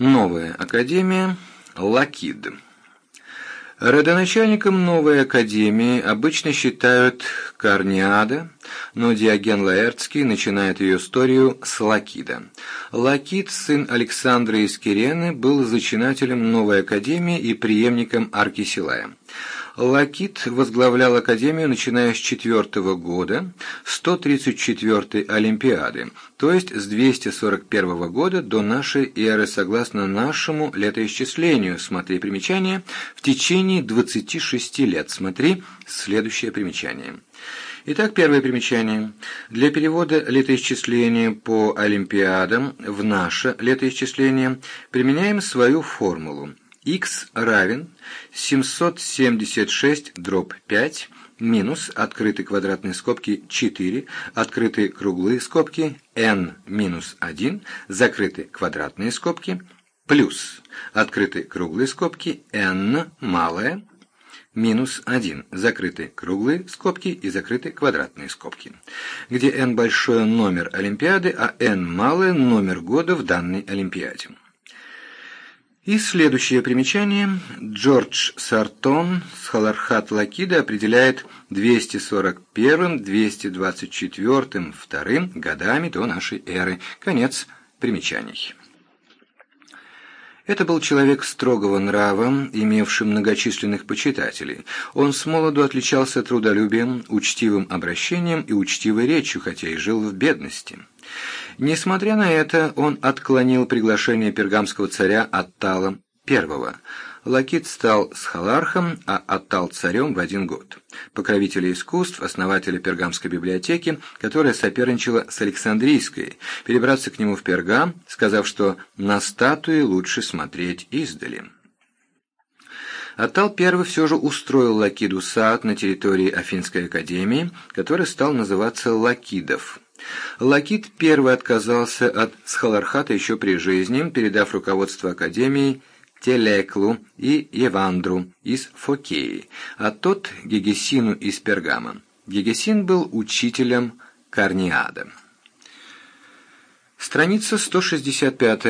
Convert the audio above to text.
Новая академия Лакид. Родоначальником новой академии обычно считают Карниада, но Диоген Лаэртский начинает ее историю с Лакида. Лакид, сын Александра из Кирены, был зачинателем новой академии и преемником Аркисилая. Лакид возглавлял Академию, начиная с четвертого года, 134-й Олимпиады, то есть с 241 года до нашей эры, согласно нашему летоисчислению, смотри примечание, в течение 26 лет, смотри следующее примечание. Итак, первое примечание. Для перевода летоисчисления по Олимпиадам в наше летоисчисление применяем свою формулу x равен 776 дробь 5 минус открытые квадратные скобки 4, открытые круглые скобки n минус 1, закрытые квадратные скобки, плюс открытые круглые скобки n малое, минус 1, закрытые круглые скобки и закрытые квадратные скобки, где n большой номер Олимпиады, а n малое номер года в данной Олимпиаде. И следующее примечание. Джордж Сартон с Халархат Лакида определяет 241-224 вторым годами до нашей эры. Конец примечаний. Это был человек строгого нрава, имевший многочисленных почитателей. Он с молоду отличался трудолюбием, учтивым обращением и учтивой речью, хотя и жил в бедности. Несмотря на это, он отклонил приглашение пергамского царя Аттала I. Лакид стал схолархом, а Аттал царем в один год. Покровителя искусств, основателя пергамской библиотеки, которая соперничала с Александрийской, перебраться к нему в Пергам, сказав, что на статуи лучше смотреть издали. Аттал I все же устроил Лакиду сад на территории Афинской академии, который стал называться Лакидов. Лакид первый отказался от схолархата еще при жизни, передав руководство Академии Телеклу и Евандру из Фокеи, а тот Гегесину из Пергама. Гегесин был учителем Карниада. Страница 165.